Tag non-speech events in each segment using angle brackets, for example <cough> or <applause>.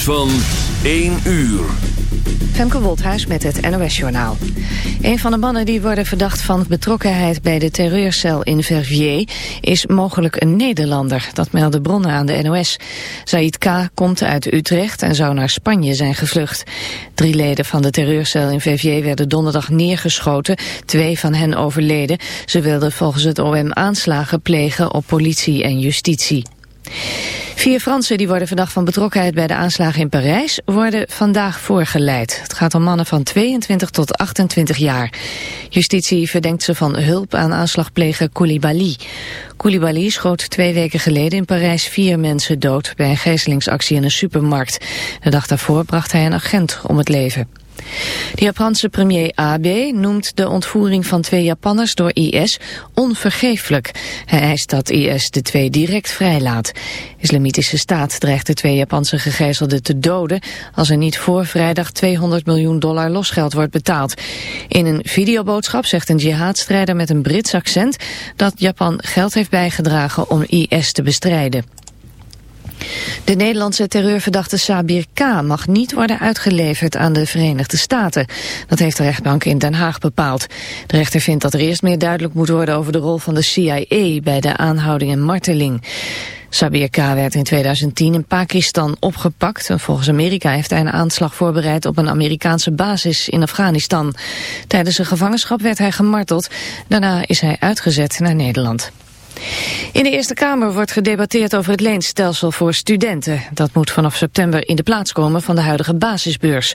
van 1 uur. Femke Wolthuis met het NOS-journaal. Een van de mannen die worden verdacht van betrokkenheid bij de terreurcel in Verviers is mogelijk een Nederlander. Dat melden bronnen aan de NOS. Said K. komt uit Utrecht en zou naar Spanje zijn gevlucht. Drie leden van de terreurcel in Verviers werden donderdag neergeschoten. Twee van hen overleden. Ze wilden volgens het OM aanslagen plegen op politie en justitie. Vier Fransen die worden verdacht van betrokkenheid bij de aanslagen in Parijs worden vandaag voorgeleid. Het gaat om mannen van 22 tot 28 jaar. Justitie verdenkt ze van hulp aan aanslagpleger Koulibaly. Koulibaly schoot twee weken geleden in Parijs vier mensen dood bij een gijzelingsactie in een supermarkt. De dag daarvoor bracht hij een agent om het leven. De Japanse premier Abe noemt de ontvoering van twee Japanners door IS onvergeeflijk. Hij eist dat IS de twee direct vrijlaat. Islamitische staat dreigt de twee Japanse gegijzelden te doden... als er niet voor vrijdag 200 miljoen dollar losgeld wordt betaald. In een videoboodschap zegt een jihadstrijder met een Brits accent... dat Japan geld heeft bijgedragen om IS te bestrijden. De Nederlandse terreurverdachte Sabir K. mag niet worden uitgeleverd aan de Verenigde Staten. Dat heeft de rechtbank in Den Haag bepaald. De rechter vindt dat er eerst meer duidelijk moet worden over de rol van de CIA bij de aanhouding en marteling. Sabir K. werd in 2010 in Pakistan opgepakt. volgens Amerika heeft hij een aanslag voorbereid op een Amerikaanse basis in Afghanistan. Tijdens zijn gevangenschap werd hij gemarteld. Daarna is hij uitgezet naar Nederland. In de Eerste Kamer wordt gedebatteerd over het leenstelsel voor studenten. Dat moet vanaf september in de plaats komen van de huidige basisbeurs.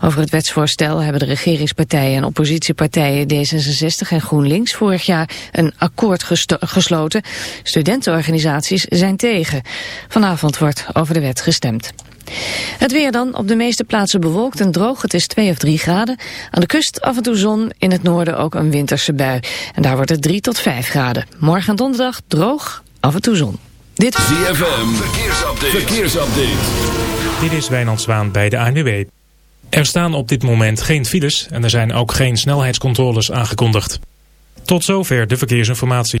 Over het wetsvoorstel hebben de regeringspartijen en oppositiepartijen D66 en GroenLinks vorig jaar een akkoord gesloten. Studentenorganisaties zijn tegen. Vanavond wordt over de wet gestemd. Het weer dan, op de meeste plaatsen bewolkt en droog. Het is 2 of 3 graden. Aan de kust af en toe zon, in het noorden ook een winterse bui. En daar wordt het 3 tot 5 graden. Morgen en donderdag droog, af en toe zon. Dit is ZFM, verkeersupdate. verkeersupdate. Dit is Wijnand Zwaan bij de ANWB. Er staan op dit moment geen files en er zijn ook geen snelheidscontroles aangekondigd. Tot zover de verkeersinformatie.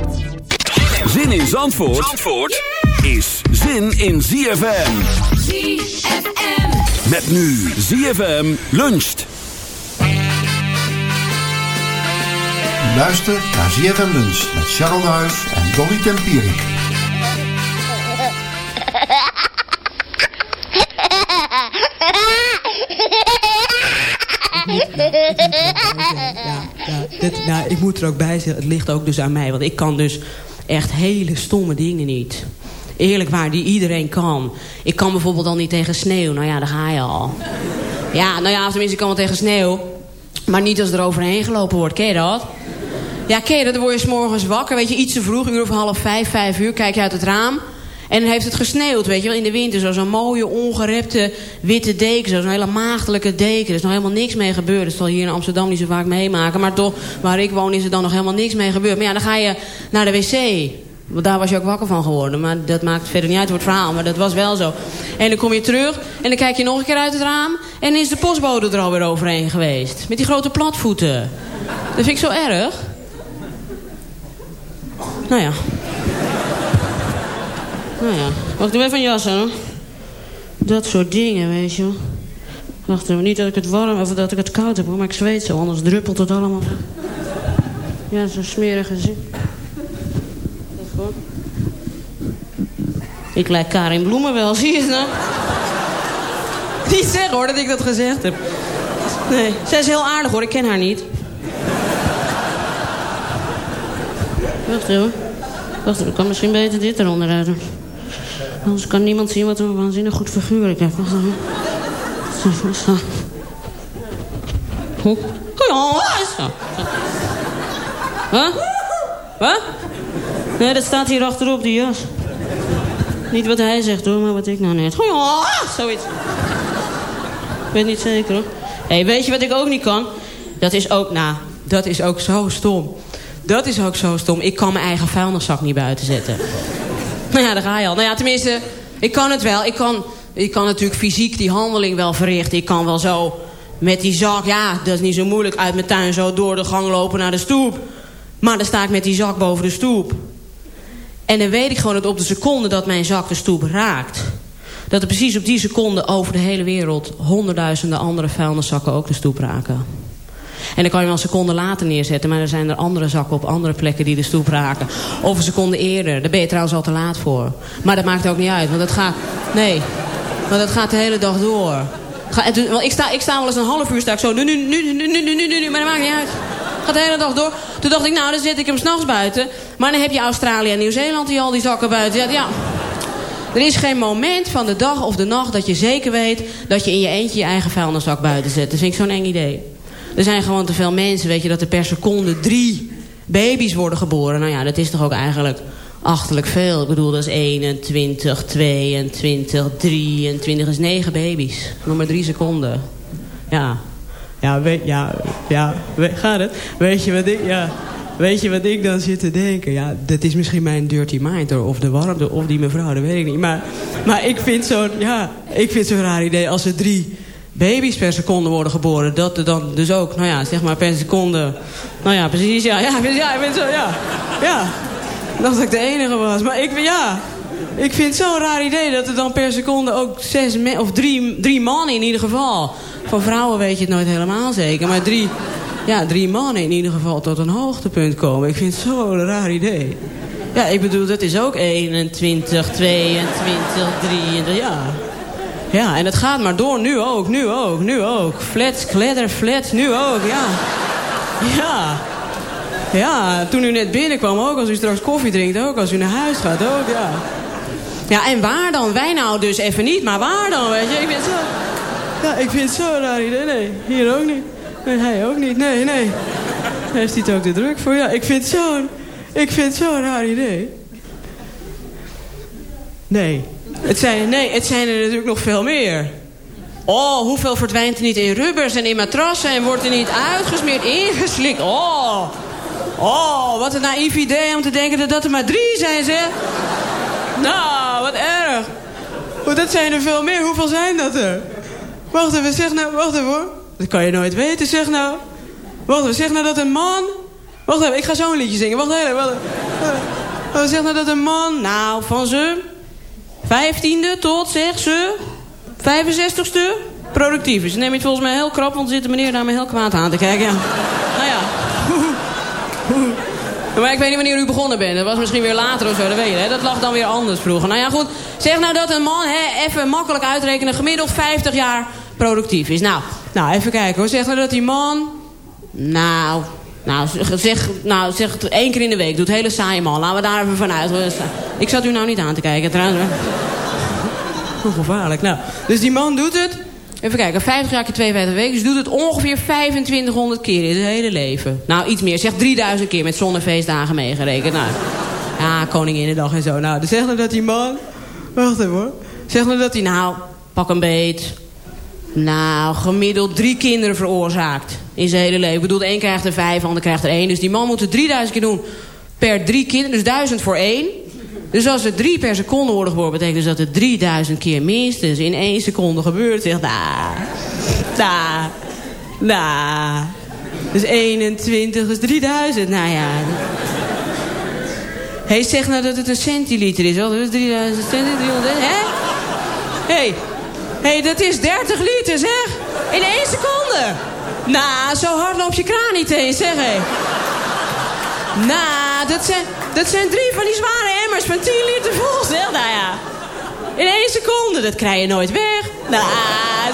Zin in Zandvoort, Zandvoort is zin in ZFM. ZFM. Met nu ZFM luncht. Luister naar ZFM Lunch met Charles Duif en Dolly Tempierik. Ja, ja, dit, nou, ik moet er ook bij zeggen, het ligt ook dus aan mij. Want ik kan dus echt hele stomme dingen niet. Eerlijk waar, die iedereen kan. Ik kan bijvoorbeeld al niet tegen sneeuw. Nou ja, daar ga je al. Ja, nou ja, tenminste, ik kan wel tegen sneeuw. Maar niet als er overheen gelopen wordt. Ken je dat? Ja, ken je dat? Dan word je s morgens wakker. Weet je, iets te vroeg, uur of half vijf, vijf uur. Kijk je uit het raam. En heeft het gesneeuwd, weet je wel, in de winter. Zo'n mooie, ongerepte, witte deken. Zo'n hele maagdelijke deken. Er is nog helemaal niks mee gebeurd. Dat zal hier in Amsterdam niet zo vaak meemaken. Maar toch, waar ik woon, is er dan nog helemaal niks mee gebeurd. Maar ja, dan ga je naar de wc. Want daar was je ook wakker van geworden. Maar dat maakt verder niet uit voor het verhaal. Maar dat was wel zo. En dan kom je terug. En dan kijk je nog een keer uit het raam. En is de postbode er alweer overheen geweest. Met die grote platvoeten. Dat vind ik zo erg. Nou ja. Nou ja. Wacht, even een jas. Dat soort dingen, weet je. Wacht even, niet dat ik het warm of dat ik het koud heb, hoor, maar ik zweet zo, anders druppelt het allemaal. Ja, zo'n smerige zin. Ik lijk Karin Bloemen wel, <laughs> zie je het nou? Niet zeggen hoor, dat ik dat gezegd heb. Nee, zij is heel aardig hoor, ik ken haar niet. Wacht even. Wacht even, ik kan misschien beter dit eronder uit. Anders kan niemand zien wat een waanzinnig goed figuur ik heb. Hoe? Wat? Wat? Nee, dat staat hier achterop, die jas. Niet wat hij zegt hoor, maar wat ik nou net. Zoiets. Ik weet niet zeker hoor. Hé, hey, weet je wat ik ook niet kan? Dat is ook, nou, dat is ook zo stom. Dat is ook zo stom. Ik kan mijn eigen vuilniszak niet buiten zetten. <laughs> Nou ja, daar ga je al. Nou ja, tenminste, ik kan het wel. Ik kan, ik kan natuurlijk fysiek die handeling wel verrichten. Ik kan wel zo met die zak, ja, dat is niet zo moeilijk... uit mijn tuin zo door de gang lopen naar de stoep. Maar dan sta ik met die zak boven de stoep. En dan weet ik gewoon dat op de seconde dat mijn zak de stoep raakt... dat er precies op die seconde over de hele wereld... honderdduizenden andere vuilniszakken ook de stoep raken. En dan kan je wel een seconde later neerzetten. Maar er zijn er andere zakken op andere plekken die de stoep raken. Of een seconde eerder. Daar ben je trouwens al te laat voor. Maar dat maakt ook niet uit. Want dat gaat... Nee. Want dat gaat de hele dag door. Ik sta, ik sta wel eens een half uur sta ik zo. Nu, nu, nu, nu, nu, nu, nu, nu. Maar dat maakt niet uit. Gaat de hele dag door. Toen dacht ik, nou, dan zet ik hem s'nachts buiten. Maar dan heb je Australië en Nieuw-Zeeland die al die zakken buiten zetten. Ja. Er is geen moment van de dag of de nacht dat je zeker weet... dat je in je eentje je eigen vuilniszak buiten zet. Dat vind ik zo'n eng idee. Er zijn gewoon te veel mensen, weet je, dat er per seconde drie baby's worden geboren. Nou ja, dat is toch ook eigenlijk achterlijk veel. Ik bedoel, dat is 21, 22, 23, dat is negen baby's. Nog maar drie seconden. Ja. Ja, weet, ja, ja, gaat het? Weet je wat ik, ja... Weet je wat ik dan zit te denken? Ja, dat is misschien mijn dirty mind. Of de warmte, of die mevrouw, dat weet ik niet. Maar, maar ik vind zo'n ja, ik vind zo'n raar idee als er drie baby's per seconde worden geboren. Dat er dan dus ook, nou ja, zeg maar per seconde... Nou ja, precies, ja. Ja, ja ik ben zo, ja. Ja. Dacht dat ik de enige was. Maar ik, ja... Ik vind het zo'n raar idee dat er dan per seconde ook zes of drie, drie mannen in ieder geval. Van vrouwen weet je het nooit helemaal zeker. Maar drie, ja, drie mannen in ieder geval tot een hoogtepunt komen. Ik vind het zo'n raar idee. Ja, ik bedoel, dat is ook 21, 22, 23, ja. Ja, en het gaat maar door. Nu ook, nu ook, nu ook. Flats, kledder, flats, nu ook, ja. Ja. Ja, toen u net binnenkwam ook. Als u straks koffie drinkt ook. Als u naar huis gaat ook, ja. Ja, en waar dan? Wij nou dus even niet, maar waar dan, weet je? Ik vind zo... Ja, ik vind het zo raar idee. Nee, hier ook niet. Nee, hij ook niet. Nee, nee. Heeft hij het ook te druk voor? Ja, ik vind het zo'n... Ik vind zo'n raar idee. Nee. Het zijn, nee, het zijn er natuurlijk nog veel meer. Oh, hoeveel verdwijnt er niet in rubbers en in matrassen... en wordt er niet uitgesmeerd, ingeslikt. Oh, oh, wat een naïef idee om te denken dat dat er maar drie zijn, zeg. Nou, wat erg. Dat zijn er veel meer. Hoeveel zijn dat er? Wacht even, zeg nou, wacht even hoor. Dat kan je nooit weten, zeg nou. Wacht even, zeg nou dat een man... Wacht even, ik ga zo een liedje zingen. Wacht even, wacht even. Zeg nou dat een man, nou, van zijn vijftiende tot, zeg ze, 65ste productief is. Neem je het volgens mij heel krap, want zit de meneer daar me heel kwaad aan te kijken. Nou ja. <laughs> Maar ik weet niet wanneer u begonnen bent. Dat was misschien weer later of zo, dat weet je. Hè? Dat lag dan weer anders vroeger. Nou ja, goed. Zeg nou dat een man, hè, even makkelijk uitrekenen... gemiddeld 50 jaar productief is. Nou, nou even kijken hoor. Zeg nou dat die man... Nou, nou, zeg, nou, zeg het één keer in de week. Doet hele saaie man. Laten we daar even vanuit. Ik zat u nou niet aan te kijken trouwens. Hoe gevaarlijk. Nou, dus die man doet het. Even kijken, 50 jaar keer 52 weken. Dus doet het ongeveer 2500 keer in zijn hele leven. Nou, iets meer. Zeg 3000 keer met zonnefeestdagen meegerekend. Nou, ja, Koninginnedag en zo. Nou, dus zeg nou dat die man... Wacht even hoor. Zeg nou dat hij, nou, pak een beet. Nou, gemiddeld drie kinderen veroorzaakt. In zijn hele leven. Ik bedoel, een krijgt er vijf, de ander krijgt er één. Dus die man moet het 3000 keer doen per drie kinderen. Dus duizend voor één. Dus als er drie per seconde worden geboren... betekent dus dat het 3000 keer minstens in één seconde gebeurt. Zeg, nou, nou, nou. Dus 21 is 3000. Nou ja. Hé, hey, zeg nou dat het een centiliter is. Dat is 3000 centiliter, hè? Hé, hey. Hey, dat is 30 liter, zeg. In één seconde. Nou, zo hard loopt je kraan niet eens, zeg hé. Nou, dat zijn, dat zijn drie van die zware emmers van 10 liter vol, zeg. Nou ja. In één seconde, dat krijg je nooit weg. Nou,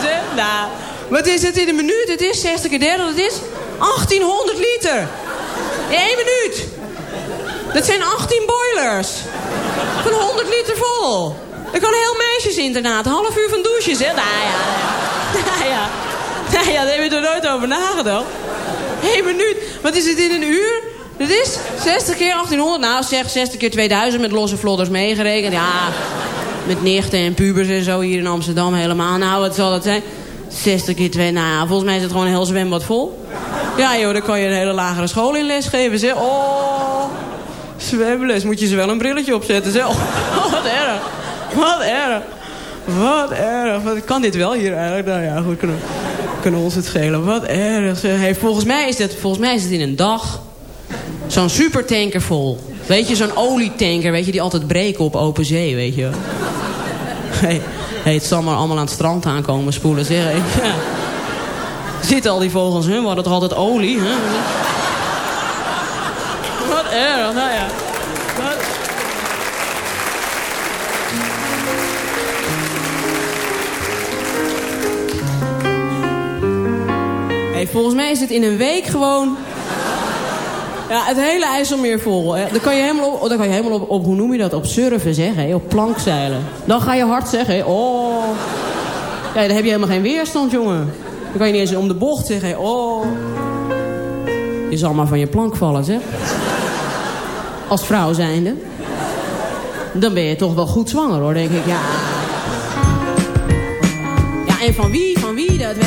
zeg, nou. Wat is het in een minuut? Het is 60 keer 30, dat is 1800 liter. In één minuut. Dat zijn 18 boilers. Van 100 liter vol. Dat kan heel meisjesinternaat. Een half uur van douches, hè? Nou ja. Nou ja. Nou ja, daar heb je er nooit over nagedacht. Eén minuut. Wat is het in een uur? Dat is 60 keer 1800. Nou, zeg 60 keer 2000 met losse vlodders meegerekend. Ja, met nichten en pubers en zo hier in Amsterdam helemaal. Nou, wat zal dat zijn? 60 keer 2. Nou ja, volgens mij is het gewoon een heel zwembad vol. Ja joh, dan kan je een hele lagere school in les geven. Zeg. Oh, zwemles. Moet je ze wel een brilletje opzetten. Zeg. Oh, wat erg. Wat erg. Wat erg. Kan dit wel hier eigenlijk? Nou ja, goed, kunnen, kunnen ons het schelen. Wat erg. zeg. Hey, volgens, mij is het, volgens mij is het in een dag zo'n supertanker vol. Weet je, zo'n olietanker, weet je, die altijd breken op open zee, weet je. Hey, het zal maar allemaal aan het strand aankomen spoelen, zeg. Hey. <laughs> Ja. Zitten al die vogels, hè? We hadden toch altijd olie, hè? Wat erg, nou ja. Hey, volgens mij is het in een week gewoon... Ja, het hele IJsselmeer vol. Hè. Dan kan je helemaal op, dan kan je helemaal op, hoe noem je dat? Op surfen zeggen, op plankzeilen. Dan ga je hard zeggen, oh. Ja, dan heb je helemaal geen weerstand, jongen. Dan kan je niet eens om de bocht zeggen, oh. Je zal maar van je plank vallen, zeg. Als vrouw zijnde. Dan ben je toch wel goed zwanger, hoor, denk ik. Ja. Ja, en van wie? Van wie dat, weet?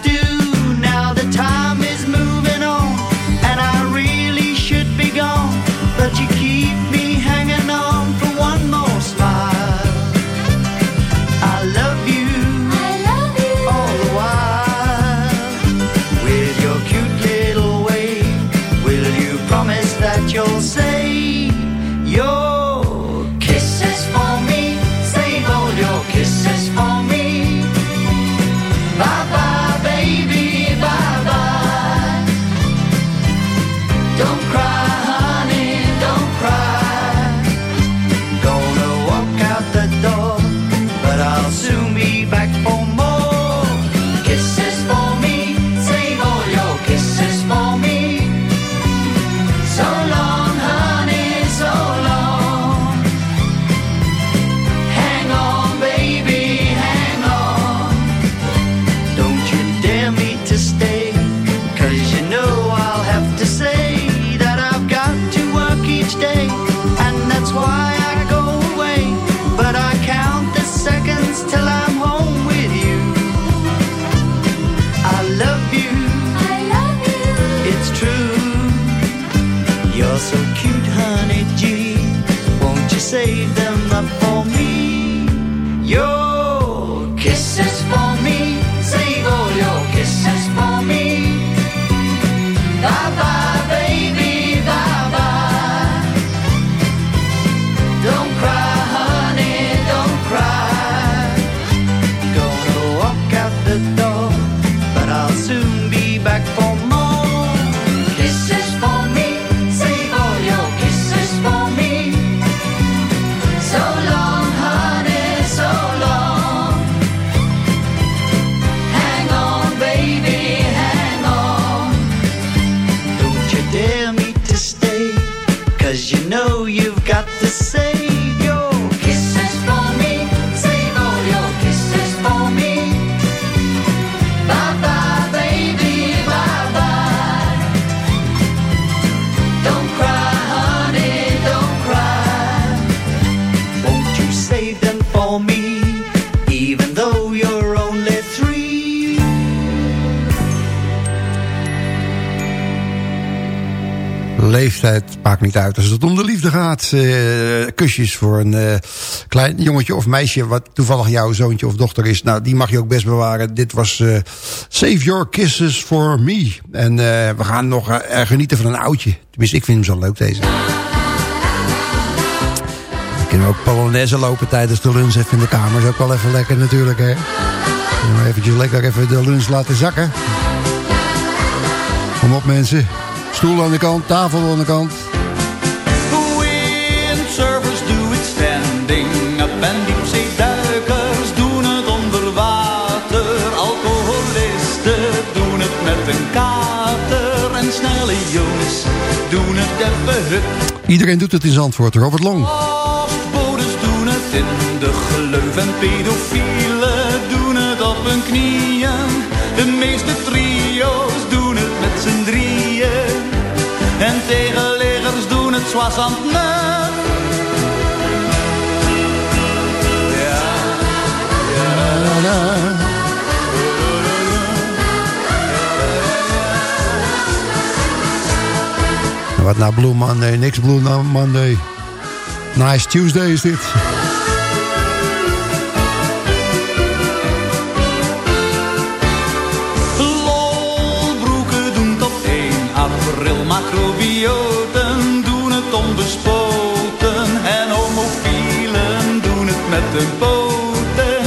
do. Leeftijd maakt niet uit als het om de liefde gaat. Eh, kusjes voor een eh, klein jongetje of meisje... wat toevallig jouw zoontje of dochter is. Nou, die mag je ook best bewaren. Dit was eh, Save Your Kisses For Me. En we gaan nog genieten van een oudje. Tenminste, ik vind hem zo leuk, deze. Dan kunnen we ook Polonaise lopen tijdens de lunch even in de kamer. is ook wel even lekker natuurlijk, hè. Even lekker even de lunch laten zakken. Kom op, mensen. Stoel aan de kant, tafel aan de kant. Windsurfers do it standing up en diepzeeduikers doen het onder water. Alcoholisten doen het met een kater en snelle jongens doen het even hup. Iedereen doet het in Zandvoort, Robert Long. Postbodes doen het in de gleuf en pedofielen doen het op hun knieën. De meeste En tegenleggers doen het soissant neuf. Ja, ja. Wat nou Blue Monday, niks Blue Monday. Nice Tuesday is dit. Macrobioten doen het onbespoten. En homofielen doen het met hun poten.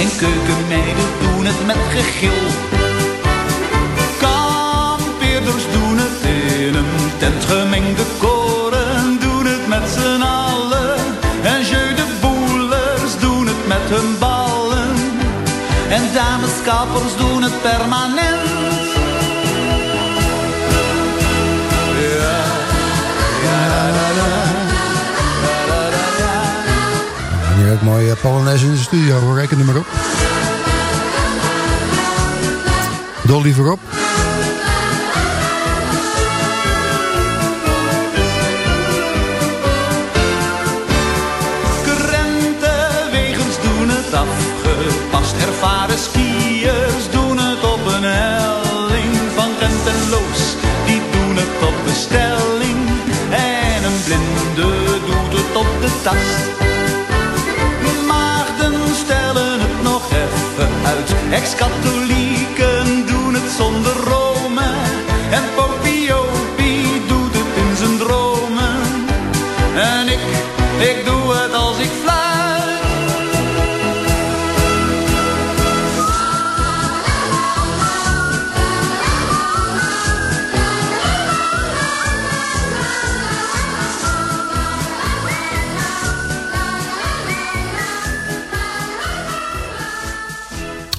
En keukenmeiden doen het met gegil. Kampeerders doen het in een tent gemengde koren. Doen het met z'n allen. En jeu de doen het met hun ballen. En dameskappers doen het permanent. Ook mooi eh, Polonaise in de studio, hoor. reken er maar op. Dolly voorop. Krentenwegers doen het afgepast. Ervaren skiers doen het op een helling. Van Gent en Loos, die doen het op bestelling. En een blinde doet het op de tast. Uit.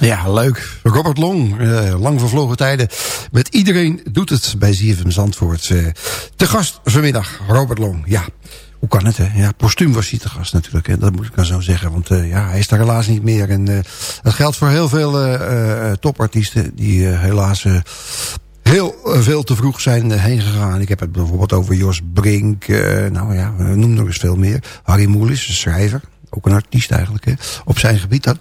Ja, leuk. Robert Long, eh, lang vervlogen tijden. Met iedereen doet het bij ZFM Zandvoort. Eh, te gast vanmiddag, Robert Long. Ja, hoe kan het, hè? Ja, postuum was hij te gast natuurlijk. Hè? Dat moet ik dan zo zeggen. Want eh, ja, hij is er helaas niet meer. En dat geldt voor heel veel topartiesten... die helaas heel veel te vroeg zijn heen gegaan. Ik heb het bijvoorbeeld over Jos Brink. nou ja, noem nog eens veel meer. Harry Moelis, een schrijver. Ook een artiest eigenlijk, hè? op zijn gebied. Dat.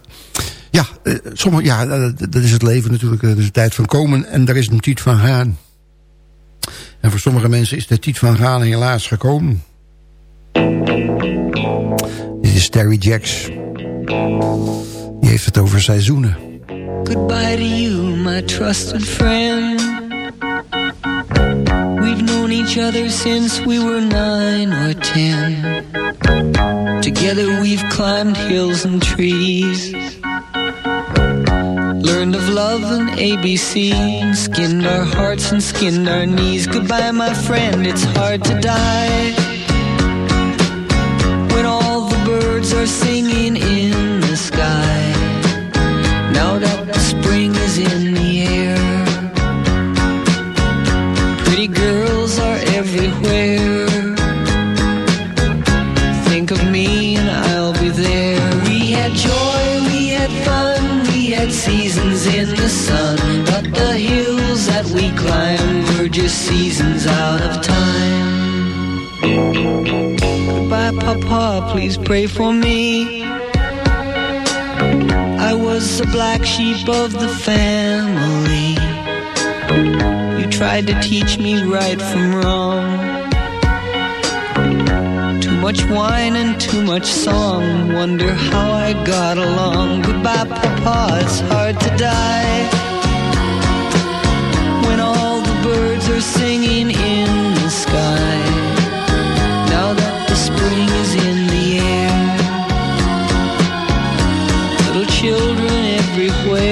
Ja, eh, sommige, ja, dat, dat is het leven natuurlijk. Er is een tijd van komen en er is een tijd van gaan. En voor sommige mensen is de tijd van gaan helaas gekomen. Dit is Terry Jacks. Die heeft het over seizoenen. Goodbye to you, my trusted friend. We've known each other since we were nine or ten. Together we've climbed hills and trees. Learned of love and ABC. Skinned our hearts and skinned our knees. Goodbye, my friend, it's hard to die. Sun. But the hills that we climb were just seasons out of time. Goodbye, Papa, please pray for me. I was the black sheep of the family. You tried to teach me right from wrong. Much wine and too much song. Wonder how I got along. Goodbye, Papa, it's hard to die. When all the birds are singing in the sky. Now that the spring is in the air. Little children everywhere.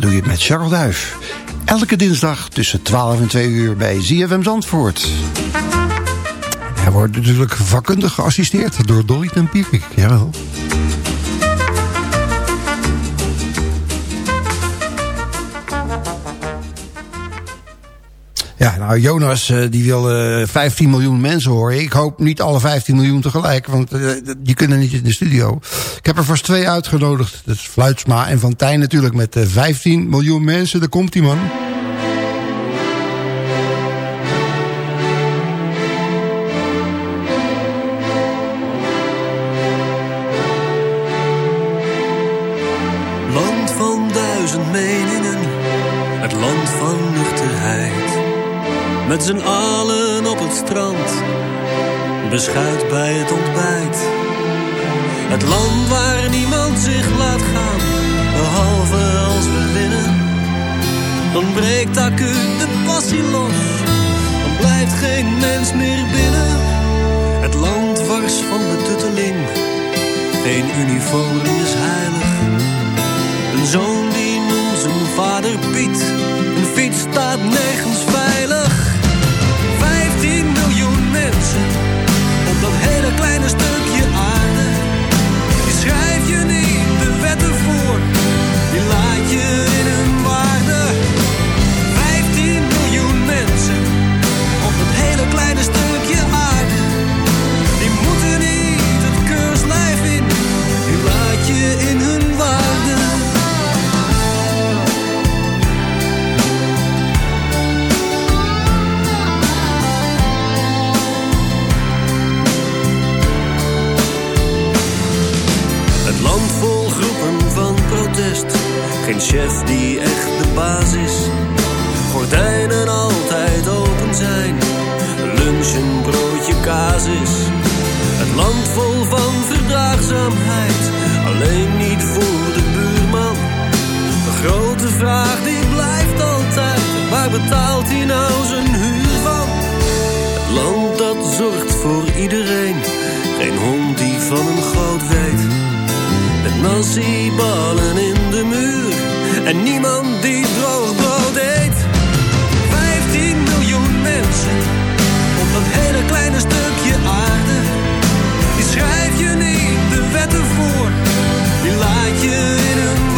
Doe je met Charles Duif. Elke dinsdag tussen 12 en 2 uur bij ZFM Zandvoort. Hij wordt natuurlijk vakkundig geassisteerd door Dolly Tempierik. Jawel. Ja, nou Jonas eh, die wil eh, 15 miljoen mensen horen. Ik hoop niet alle 15 miljoen tegelijk, want eh, die kunnen niet in de studio. Heb er vast twee uitgenodigd. Dat is Fluitsma en Van Tijn natuurlijk met eh, 15 miljoen mensen. Daar komt die man. Chef die echt de baas is. Gordijnen altijd open zijn. Lunch een broodje kaas is. Het land vol van verdraagzaamheid. Alleen niet voor de buurman. De grote vraag die blijft altijd. Waar betaalt hij nou zijn huur van? Het land dat zorgt voor iedereen. Geen hond die van een goot weet. Met nasi-ballen in de muur. En niemand die droog brood eet. 15 miljoen mensen. Op dat hele kleine stukje aarde. Die schrijf je niet de wetten voor. Die laat je in hun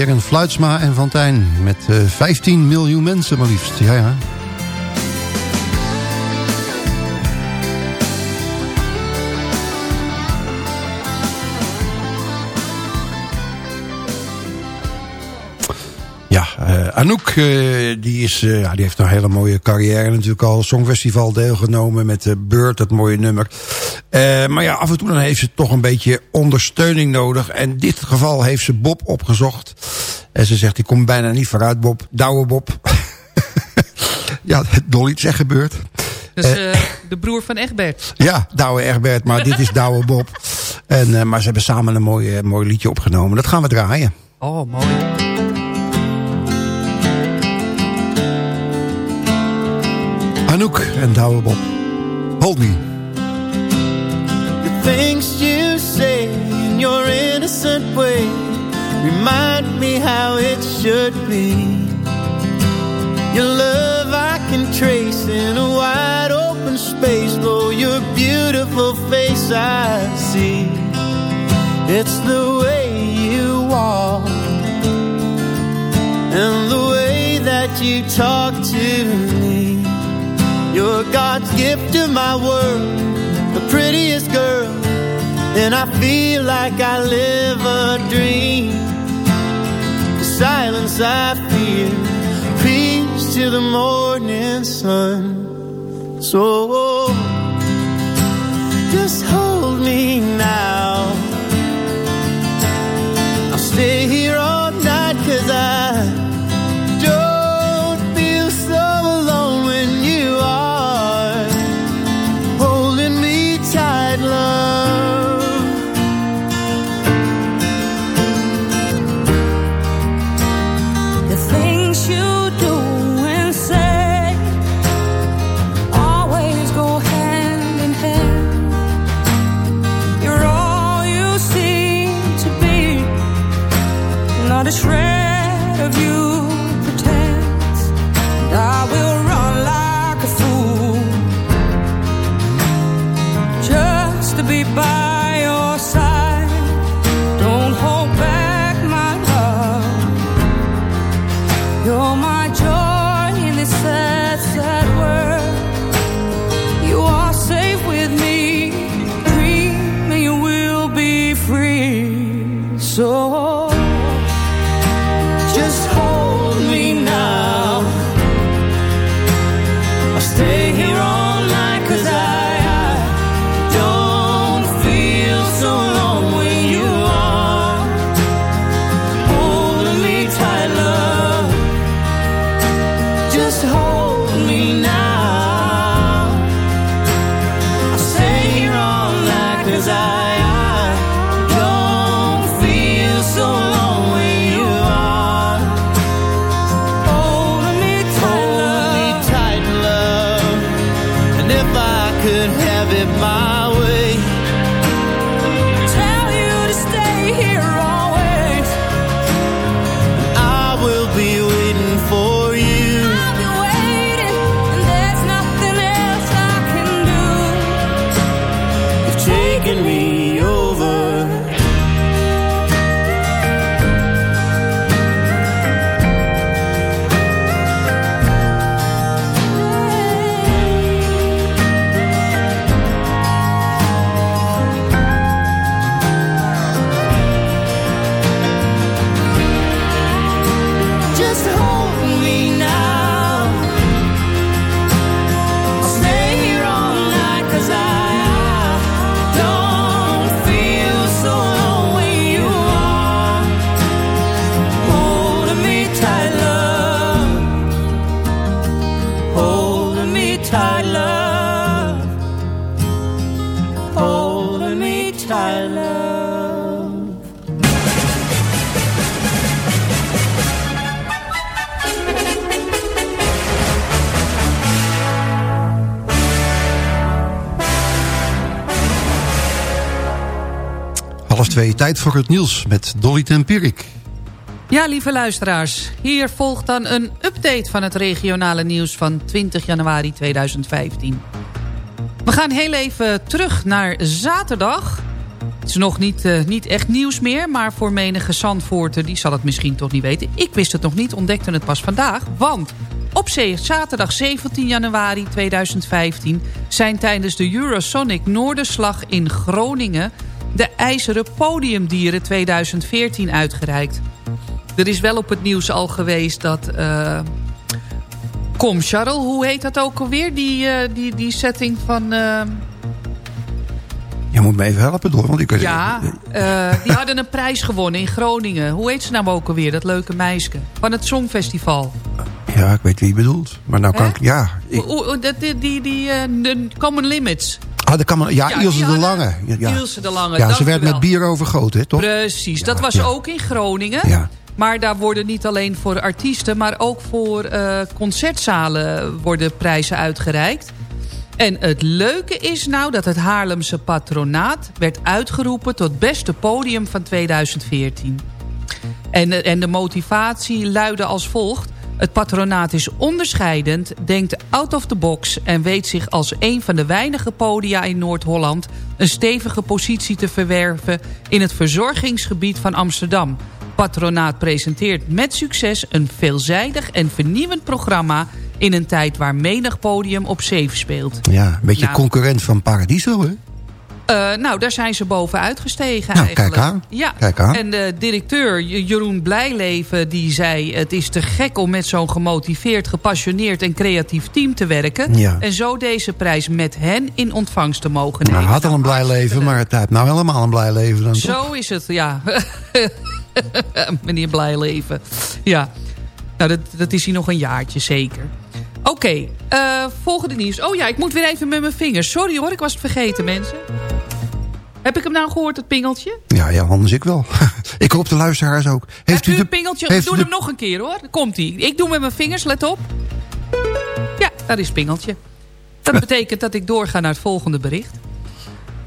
Heren Fluitsma en Vantijn met eh, 15 miljoen mensen maar liefst. Ja. Ja, Anouk, eh, die, is, eh, ja, die heeft een hele mooie carrière natuurlijk al. Songfestival deelgenomen met uh, Beurt, dat mooie nummer. Eh, maar ja, af en toe dan heeft ze toch een beetje ondersteuning nodig. En in dit geval heeft ze Bob opgezocht. En ze zegt, die komt bijna niet vooruit, Bob. Douwe Bob. <laughs> ja, Dolly, het is echt gebeurd. Dus Eh, eh, de broer van Egbert. ja, Douwe Egbert, maar dit is Douwe Bob. En, eh, maar ze hebben samen een mooi, eh, mooi liedje opgenomen. Dat gaan we draaien. Oh, mooi. Anouk en Douwe Bob. Hold me. The things you say in your innocent way remind me how it should be. Your love I can trace in a wide open space, though your beautiful face I see. It's the way you walk and the way that you talk to me. God's gift to my world, the prettiest girl, and I feel like I live a dream. The silence I feel, peace to the morning sun. So just hold me now. Voor het nieuws met Dolly Tempierik. Ja, lieve luisteraars. Hier volgt dan een update van het regionale nieuws van 20 januari 2015. We gaan heel even terug naar zaterdag. is nog niet, eh, niet echt nieuws meer, maar voor menige Zandvoorter... die zal het misschien toch niet weten. Ik wist het nog niet, ontdekte het pas vandaag. Want op zaterdag 17 januari 2015... zijn tijdens de Eurosonic Noorderslag in Groningen... de IJzeren Podiumdieren 2014 uitgereikt. Er is wel op het nieuws al geweest dat... eh Com Charles, hoe heet dat ook alweer? Die, eh, die, die setting van... eh, Je moet me even helpen door, want ik weet ja, die hadden een prijs gewonnen in Groningen. Hoe heet ze nou ook alweer, dat leuke meisje? Van het Songfestival. Ja, ik weet wie je bedoelt. Maar nou kan Hè? ik... Ja, ik, dat- Die, die, Common Limits. Ah, dat kan man, ja, Ja, Ilse de Lange. Ja. Ilse de Lange, Ja, ze werd met bier overgoten, toch? Precies, dat was ook in Groningen. Ja. Maar daar worden niet alleen voor artiesten... maar ook voor eh, concertzalen worden prijzen uitgereikt. En het leuke is nou dat het Haarlemse patronaat... werd uitgeroepen tot beste podium van 2014. En, eh, en de motivatie luidde als volgt... Het patronaat is onderscheidend, denkt out of the box... en weet zich als een van de weinige podia in Noord-Holland... een stevige positie te verwerven in het verzorgingsgebied van Amsterdam. Patronaat presenteert met succes een veelzijdig en vernieuwend programma... in een tijd waar menig podium op zeef speelt. Ja, een beetje Nou. concurrent van Paradiso, hè? Eh, nou, daar zijn ze bovenuit gestegen Nou, eigenlijk. kijk aan. Ja. Kijk aan. En de directeur Jeroen Blijleven die zei... het is te gek om met zo'n gemotiveerd, gepassioneerd en creatief team te werken. Ja. En zo deze prijs met hen in ontvangst te mogen Nou, nemen. hij had al een blij leven, maar het heeft nou helemaal een blij leven dan toch? Zo is het, ja. <laughs> Meneer Blijleven. Ja. Nou, dat, dat is hier nog een jaartje zeker. Oké, eh, volgende nieuws. Oh ja, ik moet weer even met mijn vingers. Sorry hoor, ik was het vergeten, mensen. Heb ik hem nou gehoord, het pingeltje? Ja, ja, anders ik wel. <laughs> ik hoop de luisteraars ook. Heeft u de, een pingeltje? heeft doe de- hem nog een keer hoor. Komt ie. Ik doe met mijn vingers, let op. Ja, daar is het pingeltje. Dat <laughs> betekent dat ik doorga naar het volgende bericht.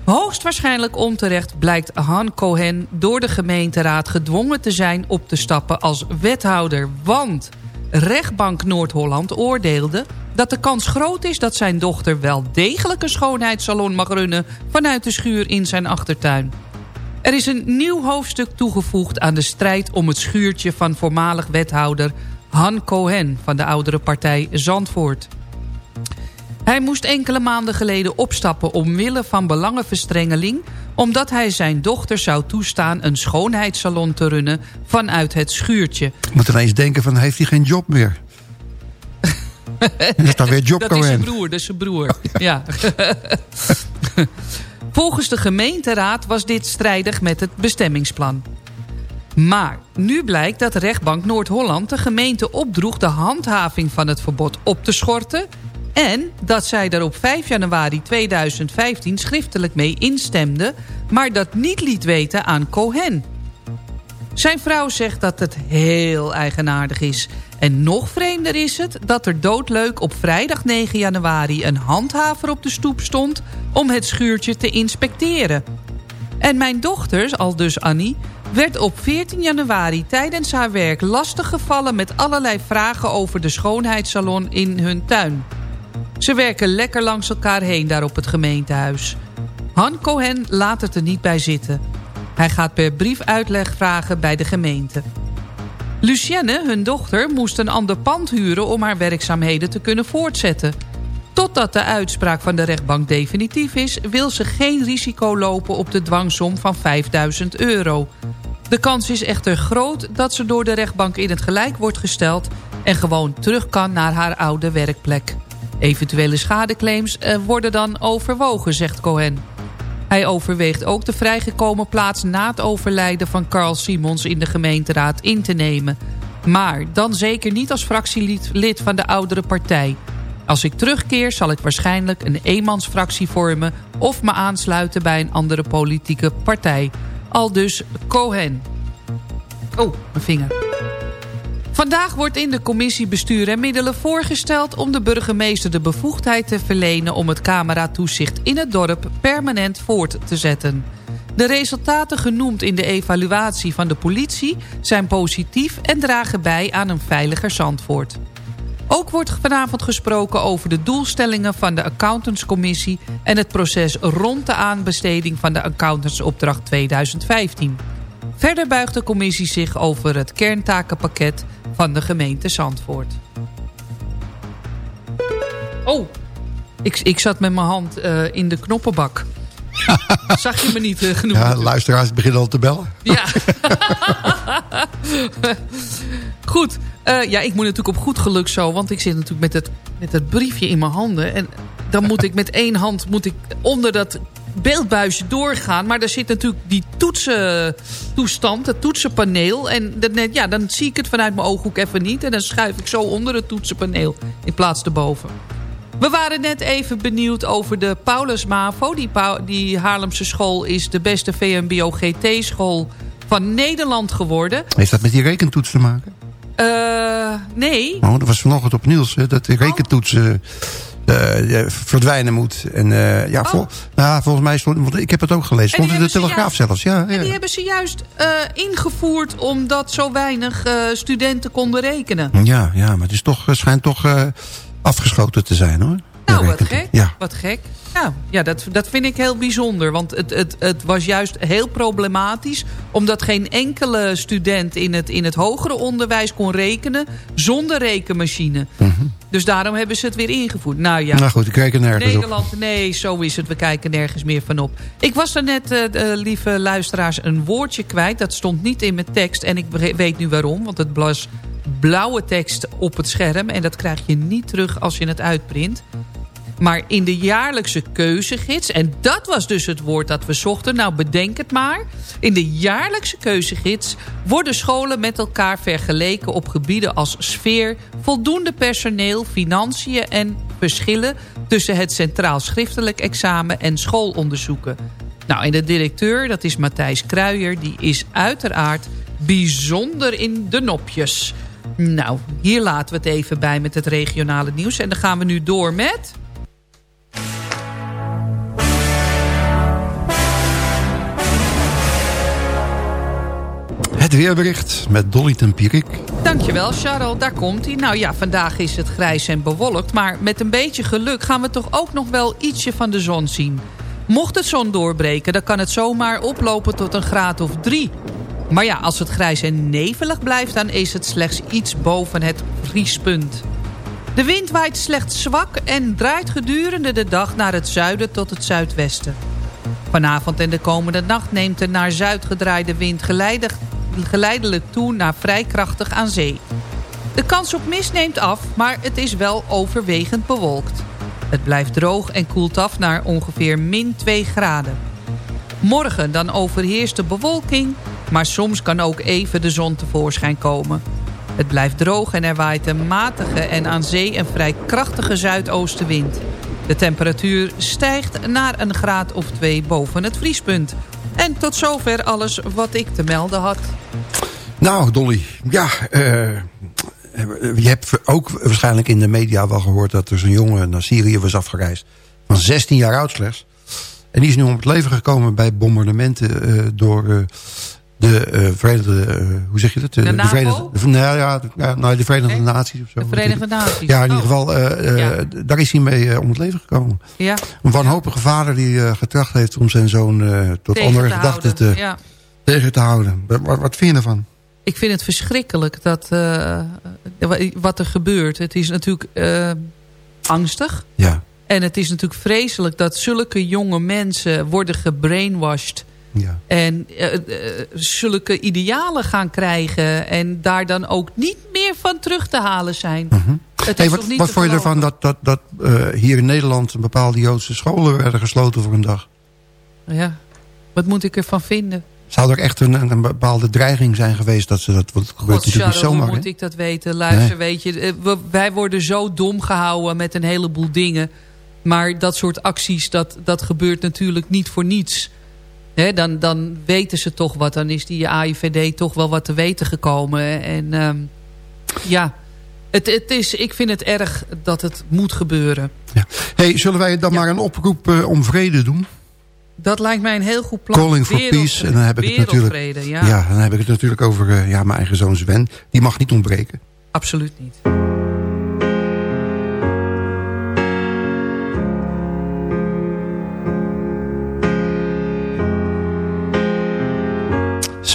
Hoogstwaarschijnlijk onterecht blijkt Han Cohen door de gemeenteraad gedwongen te zijn op te stappen als wethouder. Want rechtbank Noord-Holland oordeelde dat de kans groot is dat zijn dochter wel degelijk een schoonheidssalon mag runnen vanuit de schuur in zijn achtertuin. Er is een nieuw hoofdstuk toegevoegd aan de strijd om het schuurtje van voormalig wethouder Han Cohen van de oudere partij Zandvoort. Hij moest enkele maanden geleden opstappen omwille van belangenverstrengeling... omdat hij zijn dochter zou toestaan een schoonheidssalon te runnen vanuit het schuurtje. Ik moet ineens denken van, heeft hij geen job meer? <laughs> dat is dan weer job Dat is zijn broer, dat is zijn broer. Ja. <laughs> Volgens de gemeenteraad was dit strijdig met het bestemmingsplan. Maar nu blijkt dat de rechtbank Noord-Holland de gemeente opdroeg... de handhaving van het verbod op te schorten... en dat zij daar op 5 januari 2015 schriftelijk mee instemde... maar dat niet liet weten aan Cohen. Zijn vrouw zegt dat het heel eigenaardig is. En nog vreemder is het dat er doodleuk op vrijdag 9 januari... een handhaver op de stoep stond om het schuurtje te inspecteren. En mijn dochter, al dus Annie, werd op 14 januari tijdens haar werk lastiggevallen... met allerlei vragen over de schoonheidssalon in hun tuin. Ze werken lekker langs elkaar heen daar op het gemeentehuis. Han Cohen laat het er niet bij zitten. Hij gaat per brief uitleg vragen bij de gemeente. Lucienne, hun dochter, moest een ander pand huren... om haar werkzaamheden te kunnen voortzetten. Totdat de uitspraak van de rechtbank definitief is... wil ze geen risico lopen op de dwangsom van 5000 euro. De kans is echter groot dat ze door de rechtbank in het gelijk wordt gesteld... en gewoon terug kan naar haar oude werkplek. Eventuele schadeclaims eh, worden dan overwogen, zegt Cohen. Hij overweegt ook de vrijgekomen plaats na het overlijden van Carl Simons in de gemeenteraad in te nemen. Maar dan zeker niet als fractielid lid van de oudere partij. Als ik terugkeer zal ik waarschijnlijk een eenmansfractie vormen... of me aansluiten bij een andere politieke partij. Al dus Cohen. Oh, mijn vinger. Vandaag wordt in de commissie Bestuur en Middelen voorgesteld... om de burgemeester de bevoegdheid te verlenen... om het cameratoezicht in het dorp permanent voort te zetten. De resultaten genoemd in de evaluatie van de politie... zijn positief en dragen bij aan een veiliger Zandvoort. Ook wordt vanavond gesproken over de doelstellingen van de accountantscommissie... en het proces rond de aanbesteding van de accountantsopdracht 2015. Verder buigt de commissie zich over het kerntakenpakket van de gemeente Zandvoort. Oh, ik, ik zat met mijn hand uh, in de knoppenbak. <laughs> Zag je me niet uh, genoeg? Ja, luisteraars beginnen al te bellen. Ja. <laughs> Goed. Uh, ja, ik moet natuurlijk op goed geluk zo. Want ik zit natuurlijk met het, met het briefje in mijn handen. En dan moet ik met één hand moet ik onder dat beeldbuisje doorgaan. Maar daar zit natuurlijk die toetsentoestand, het toetsenpaneel. En dan, ja, dan zie ik het vanuit mijn ooghoek even niet. En dan schuif ik zo onder het toetsenpaneel in plaats erboven. We waren net even benieuwd over de Paulus MAVO. Die, die Haarlemse school is de beste VMBO-GT-school van Nederland geworden. Heeft dat met die rekentoets te maken? Uh, nee. Oh, dat was vanochtend op Niels, hè, dat de rekentoetsen uh, verdwijnen moet. En uh, ja, vol, nou, volgens mij stond, want ik heb het ook gelezen, stond in de Telegraaf zelfs. Ja, en die hebben ze juist ingevoerd omdat zo weinig studenten konden rekenen. Ja, ja, maar het is toch, schijnt toch afgeschoten te zijn hoor. Nou, wat gek. Ja. Wat gek. Ja, ja dat, dat vind ik heel bijzonder. Want het, het, het was juist heel problematisch. Omdat geen enkele student in het, in het hogere onderwijs kon rekenen. Zonder rekenmachine. Mhm. Dus daarom hebben ze het weer ingevoerd. Nou ja. Nou goed, ik kijk er nergens Nederland, op. nee, zo is het. We kijken nergens meer van op. Ik was er net, uh, lieve luisteraars, een woordje kwijt. Dat stond niet in mijn tekst. En ik weet nu waarom. Want het was blauwe tekst op het scherm. En dat krijg je niet terug als je het uitprint. Maar in de jaarlijkse keuzegids, en dat was dus het woord dat we zochten, nou bedenk het maar. In de jaarlijkse keuzegids worden scholen met elkaar vergeleken op gebieden als sfeer, voldoende personeel, financiën en verschillen tussen het centraal schriftelijk examen en schoolonderzoeken. Nou, en de directeur, dat is Matthijs Kruijer, die is uiteraard bijzonder in de nopjes. Nou, hier laten we het even bij met het regionale nieuws. En dan gaan we nu door met... Het weerbericht met Dolly Tempierik. Dankjewel Charles, daar komt hij. Nou ja, vandaag is het grijs en bewolkt. Maar met een beetje geluk gaan we toch ook nog wel ietsje van de zon zien. Mocht het zon doorbreken, dan kan het zomaar oplopen tot een graad of drie. Maar ja, als het grijs en nevelig blijft, dan is het slechts iets boven het vriespunt. De wind waait slechts zwak en draait gedurende de dag naar het zuiden tot het zuidwesten. Vanavond en de komende nacht neemt de naar zuid gedraaide wind geleidelijk toe naar vrij krachtig aan zee. De kans op mist neemt af, maar het is wel overwegend bewolkt. Het blijft droog en koelt af naar ongeveer min 2 graden. Morgen dan overheerst de bewolking, maar soms kan ook even de zon tevoorschijn komen. Het blijft droog en er waait een matige en aan zee een vrij krachtige zuidoostenwind. De temperatuur stijgt naar een graad of twee boven het vriespunt. En tot zover alles wat ik te melden had. Nou, Dolly, ja, uh, je hebt ook waarschijnlijk in de media wel gehoord... dat er zo'n jongen naar Syrië was afgereisd. Van 16 jaar oud slechts. En die is nu om het leven gekomen bij bombardementen uh, door... De uh, Verenigde, uh, hoe zeg je dat? De, de Verenigde, de, nou ja, de, nou, de Verenigde Naties of zo. De Verenigde Naties. Ja, in ieder geval, uh, ja. daar is hij mee om het leven gekomen. Ja. Een wanhopige vader die getracht heeft om zijn zoon tot tegen andere gedachten te, ja. tegen te houden. Wat, wat vind je ervan? Ik vind het verschrikkelijk dat, wat er gebeurt. Het is natuurlijk angstig. Ja. En het is natuurlijk vreselijk dat zulke jonge mensen worden gebrainwashed ja. En uh, uh, zulke idealen gaan krijgen. En daar dan ook niet meer van terug te halen zijn. Uh -huh. het hey, wat wat vond je ervan dat, dat, dat uh, hier in Nederland... bepaalde Joodse scholen werden gesloten voor een dag? Ja, wat moet ik ervan vinden? Zou er echt een, een bepaalde dreiging zijn geweest dat ze dat... Wat gebeurt natuurlijk niet zomaar, hoe moet ik dat weten? Luister, nee. weet je, we, wij worden zo dom gehouden met een heleboel dingen. Maar dat soort acties, dat, dat gebeurt natuurlijk niet voor niets... He, dan, dan weten ze toch wat. Dan is die AIVD toch wel wat te weten gekomen. En um, ja, het, het is, ik vind het erg dat het moet gebeuren. Ja. Hey, zullen wij dan ja. maar een oproep uh, om vrede doen? Dat lijkt mij een heel goed plan. Calling for peace. En dan heb ik het natuurlijk, ja. ja. dan heb ik het natuurlijk over uh, ja, mijn eigen zoon Sven. Die mag niet ontbreken. Absoluut niet.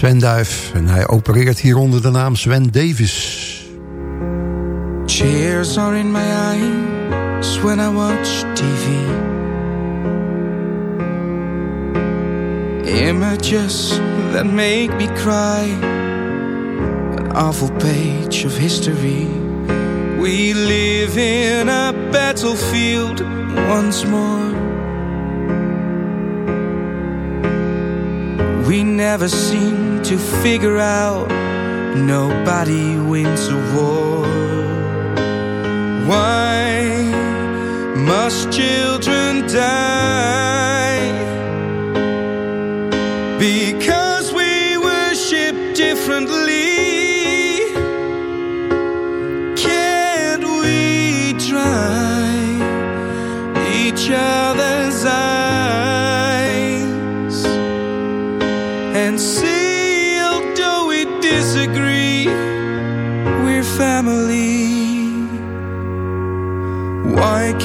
Sven Duif. En hij opereert hier onder de naam Sven Davis. Tears are in my eyes when I watch TV. Images that make me cry. An awful page of history. We live in a battlefield once more. We never seem to figure out nobody wins a war. Why must children die? Because we worship differently. Can't we try each other's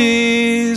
we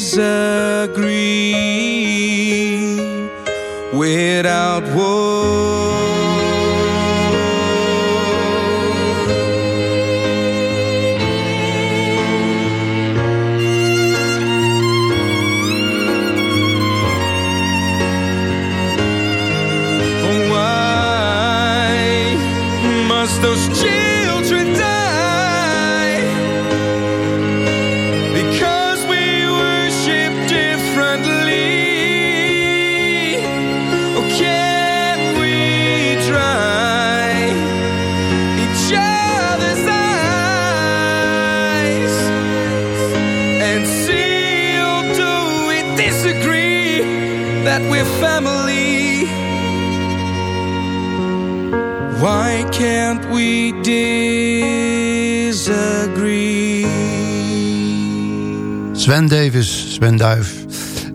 Sven Davis, Sven Duif.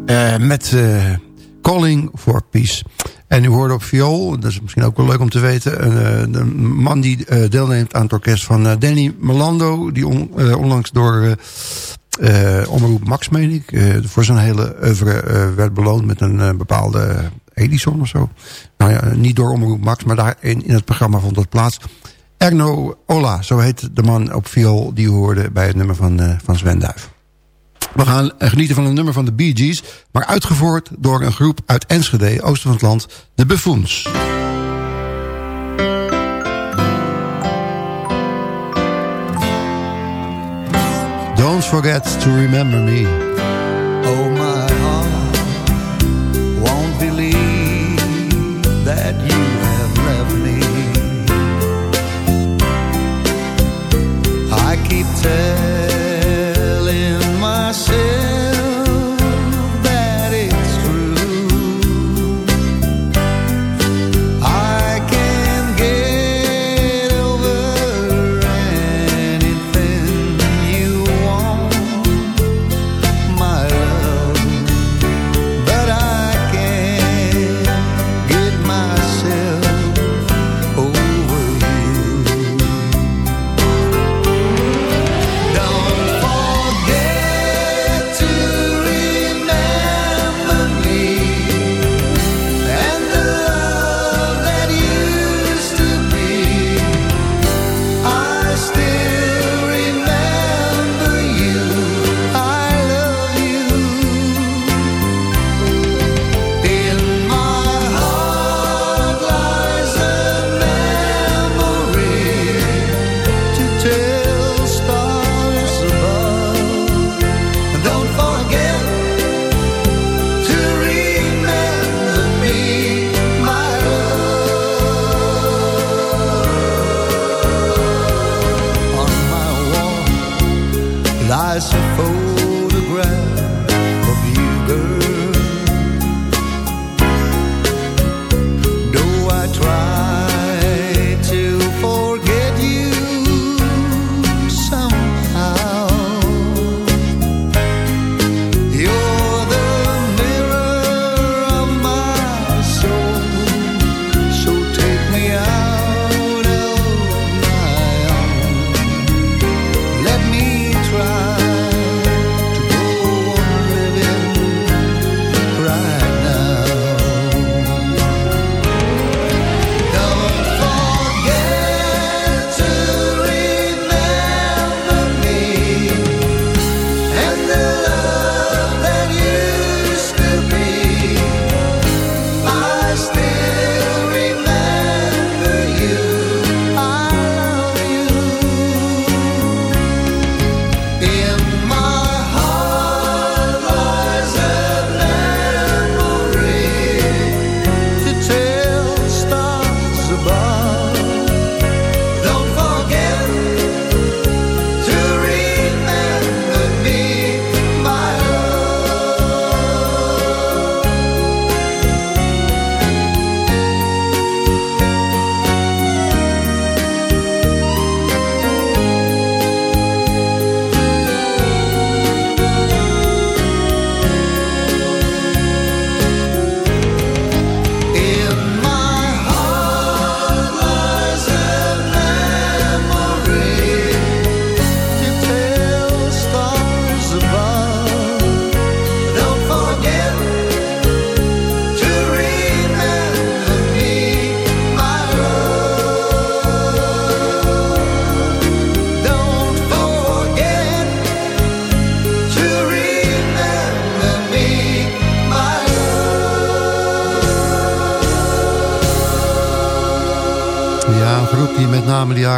eh, met eh, Calling for Peace. En u hoorde op viool, dat is misschien ook wel leuk om te weten... eh, de man die eh, deelneemt aan het orkest van eh, Danny Melando... die on- eh, onlangs door eh, eh, Omroep Max, meen ik... eh, voor zijn hele oeuvre eh, werd beloond met een eh, bepaalde Edison of zo. Nou ja, niet door Omroep Max, maar daar in, het programma vond dat plaats. Erno Ola, zo heet de man op viool die u hoorde bij het nummer van, eh, van Sven Duif. We gaan genieten van een nummer van de Bee Gees... maar uitgevoerd door een groep uit Enschede, oosten van het land, de Buffoons. Don't forget to remember me.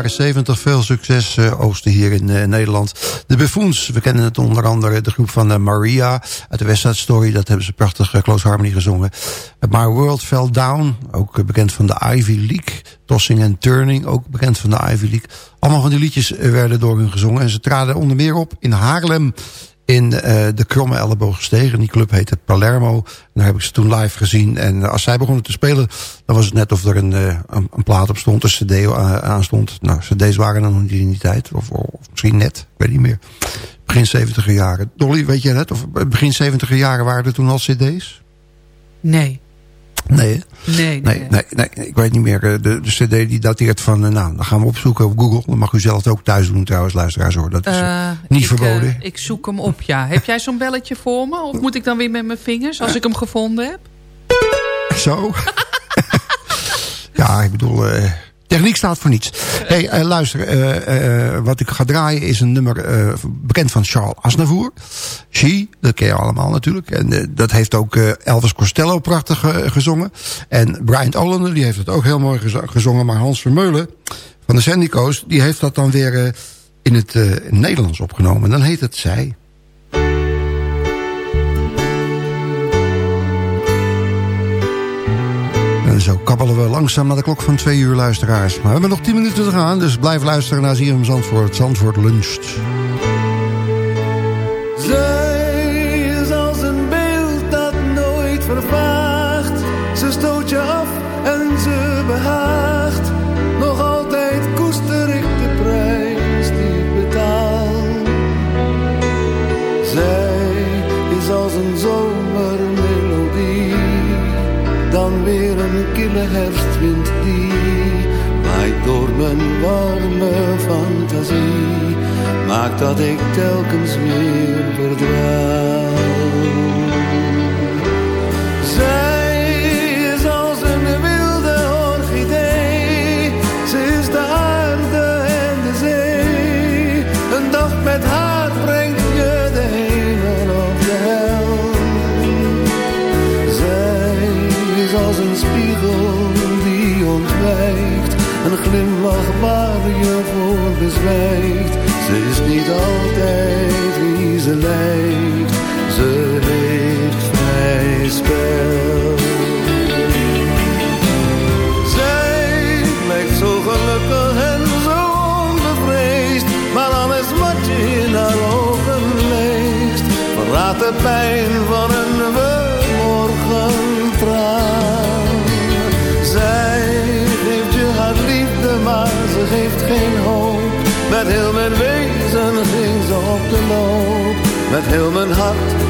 Jaren 70 veel succes uh, oogste hier in uh, Nederland. De Buffoons, we kennen het onder andere de groep van uh, Maria uit de West Side Story. Dat hebben ze prachtig Close Harmony gezongen. My World Fell Down, ook bekend van de Ivy League. Tossing and Turning, ook bekend van de Ivy League. Allemaal van die liedjes werden door hun gezongen. En ze traden onder meer op in Haarlem in uh, de Kromme Elleboog gestegen. Die club heette Palermo. En daar heb ik ze toen live gezien. En als zij begonnen te spelen, dan was het net of er een, uh, een, plaat op stond, een cd aan stond. Nou, cd's waren dan nog niet in die tijd. Of, of, misschien net, ik weet niet meer. Begin 70 jaren. Dolly, weet je het? Of begin 70 jaren waren er toen al cd's? Nee. Nee, nee, nee, nee, nee, ik weet niet meer. De, de cd die dateert van, nou, dan gaan we opzoeken op Google. Dat mag u zelf ook thuis doen trouwens, luisteraars hoor. Dat is uh, niet ik, verboden. Uh, ik zoek hem op, ja. heb jij zo'n belletje voor me? Of moet ik dan weer met mijn vingers, als ik hem gevonden heb? Zo? <laughs> ja, ik bedoel... Uh, Techniek staat voor niets. hey, uh, luister, uh, uh, wat ik ga draaien is een nummer bekend van Charles Aznavour. She, dat ken je allemaal natuurlijk. En dat heeft ook Elvis Costello prachtig gezongen. En Brian Olander, die heeft het ook heel mooi gezongen. Maar Hans Vermeulen van de Sandico's, die heeft dat dan weer in het Nederlands opgenomen. En dan heet het Zij. Zo kabbelen we langzaam naar de klok van twee uur luisteraars. Maar we hebben nog tien minuten te gaan, dus blijf luisteren naar ZFM Zandvoort. Zandvoort luncht. Kille herfstwind die waait door mijn warme fantasie, maakt dat ik telkens meer verdwaal. Glimlach waar je voor bezwijkt. Ze is niet altijd wie ze lijkt. Ze heeft vrij spel. Zij lijkt zo gelukkig en zo onbevreesd. Maar alles wat je in haar ogen leest. Verraadt de pijn van Met heel mijn hart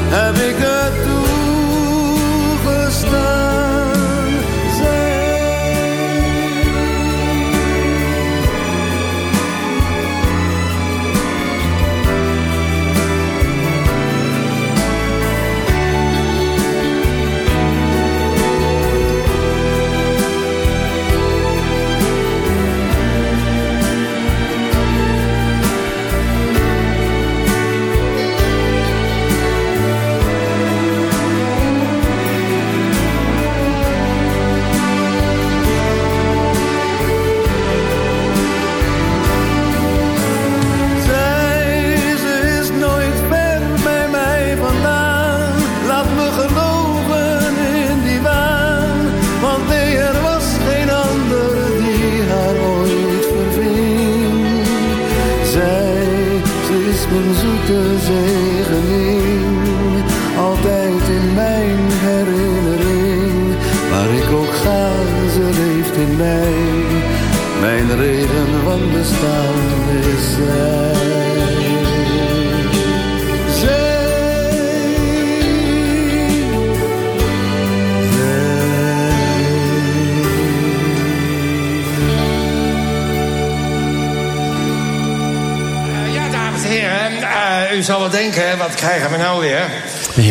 wat krijgen we nou weer?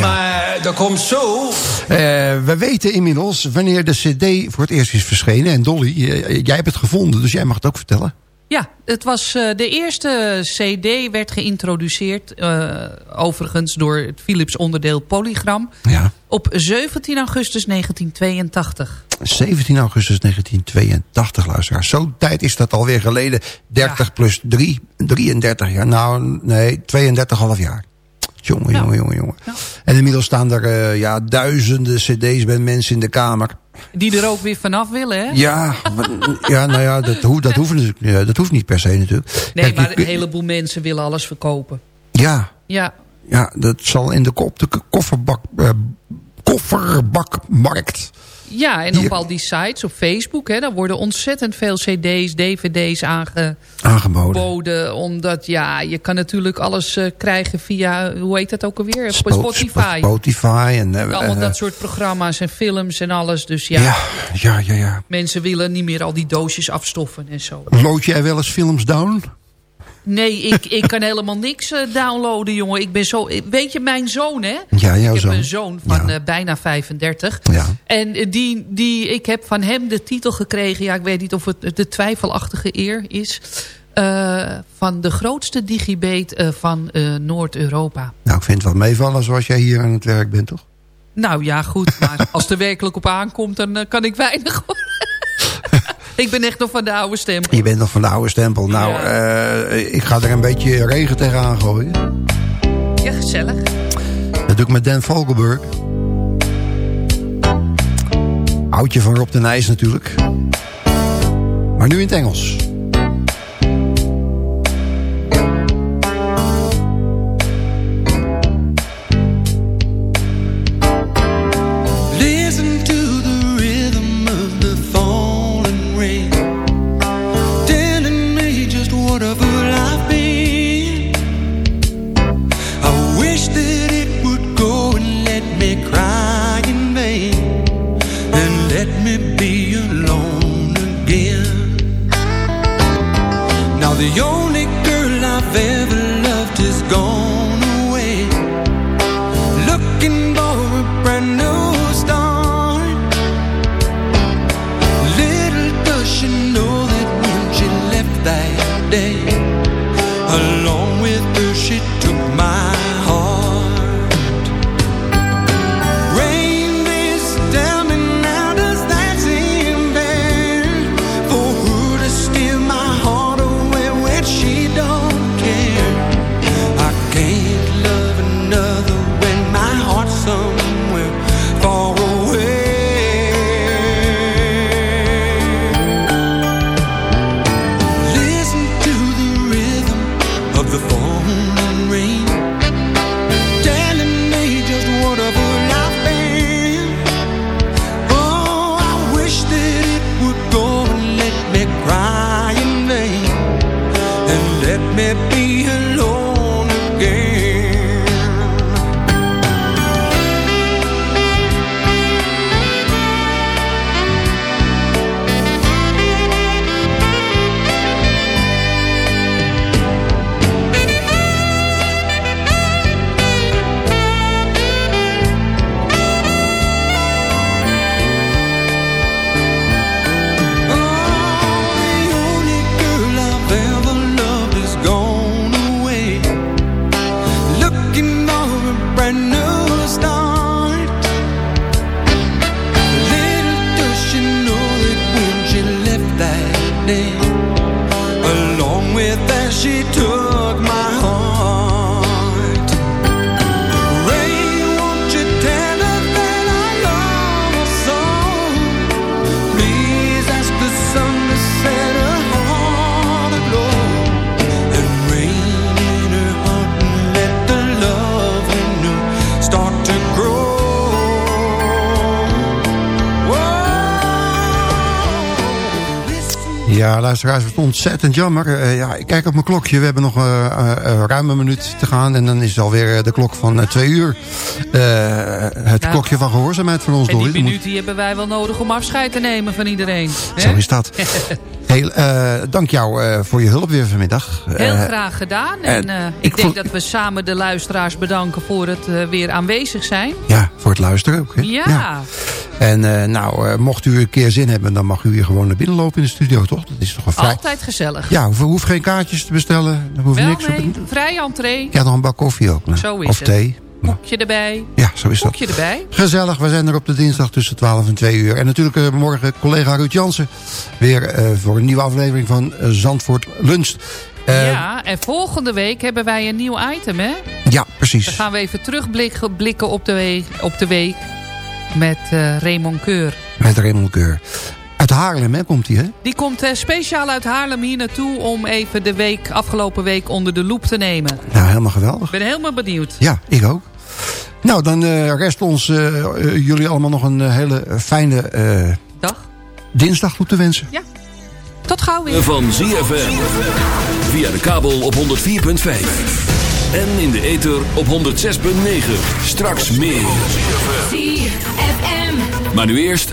Maar er komt zo... Uh, we weten inmiddels wanneer de cd voor het eerst is verschenen. En Dolly, uh, jij hebt het gevonden, dus jij mag het ook vertellen. Ja, het was uh, de eerste cd werd geïntroduceerd... Uh, overigens door het Philips onderdeel Polygram... Ja. op 17 augustus 1982. 17 augustus 1982, luisteraars. Zo'n tijd is dat alweer geleden. 30 ja. plus 3, 33 jaar. Nou, nee, 32,5 jaar. Jongen, jongen, jongen, jongen. Ja. En inmiddels staan er uh, ja, duizenden cd's bij mensen in de kamer. Die er ook weer vanaf willen, hè? Ja, ja nou ja, dat, ho dat, hoeft, ja, dat hoeft niet per se natuurlijk. Nee, Kijk, maar een heleboel mensen willen alles verkopen. Ja. Ja. Ja, dat zal in de, kop, de kofferbak, uh, kofferbakmarkt ja, en op al die sites, op Facebook, hè, daar worden ontzettend veel cd's, dvd's aange aangeboden. Omdat, ja, je kan natuurlijk alles uh, krijgen via, hoe heet dat ook alweer? Spo Spotify. Spotify. En, uh, Allemaal dat soort programma's en films en alles. Dus ja, ja, ja, ja, ja. mensen willen niet meer al die doosjes afstoffen en zo. Lood jij wel eens films down? Nee, ik, ik kan helemaal niks uh, downloaden, jongen. Ik ben zo, weet je, mijn zoon, hè? Ja, jouw ik zoon. heb een zoon van ja. uh, bijna 35. Ja. En uh, die, die, ik heb van hem de titel gekregen... ja, ik weet niet of het de twijfelachtige eer is... van de grootste digibeet van Noord-Europa. Nou, ik vind het wel meevallen zoals jij hier aan het werk bent, toch? Nou ja, goed. Maar <laughs> als er werkelijk op aankomt, dan kan ik weinig... Ik ben echt nog van de oude stempel. Je bent nog van de oude stempel. Nou, ja. uh, ik ga er een beetje regen tegenaan gooien. Ja, gezellig. Dat doe ik met Dan Vogelberg. Oudje van Rob de Nijs natuurlijk. Maar nu in het Engels. me be alone again. Now the only girl I've ever loved is gone away. Looking for a brand new start. Little does she know that when she left that day. Ja, luisteraars, het ontzettend jammer. Uh, ja, ik kijk op mijn klokje. We hebben nog uh, uh, ruim een minuut te gaan. En dan is het alweer de klok van twee uur. het ja. klokje van gehoorzaamheid van ons, En die minuut die hebben wij wel nodig om afscheid te nemen van iedereen. Zo is dat. <laughs> Heel, eh, dank jou eh, voor je hulp weer vanmiddag. Heel Eh, graag gedaan. En ik, denk dat we samen de luisteraars bedanken voor het weer aanwezig zijn. Ja, voor het luisteren ook. Hè? Ja. En nou, mocht u een keer zin hebben, dan mag u hier gewoon naar binnen lopen in de studio, toch? Dat is toch een vrij... Altijd gezellig. Ja, hoef, hoeft geen kaartjes te bestellen. Er hoeft Wel niks op. nee, vrij entree. Ja, nog een bak koffie ook. nou. Zo is of het. Koekje erbij. Ja, zo is dat. Koekje erbij. Gezellig, we zijn er op de dinsdag tussen 12 en 2 uur. En natuurlijk eh, morgen collega Ruud Jansen. Weer eh, voor een nieuwe aflevering van eh, Zandvoort Lunch. Ja, en volgende week hebben wij een nieuw item, hè? ja, precies. Dan gaan we even terugblikken blikken op, de week, op de week met eh, Raymond Keur. Met Raymond Keur. Uit Haarlem, hè, komt hij, hè? Die komt speciaal uit Haarlem hier naartoe om even de week, afgelopen week onder de loep te nemen. Nou, helemaal geweldig. Ik ben helemaal benieuwd. Ja, ik ook. Nou, dan eh, rest ons eh, eh, jullie allemaal nog een hele fijne eh, Dag. dinsdag toe te wensen. Ja. Tot gauw weer. Van ZFM. Via de kabel op 104.5. En in de ether op 106.9. Straks meer. Maar nu eerst...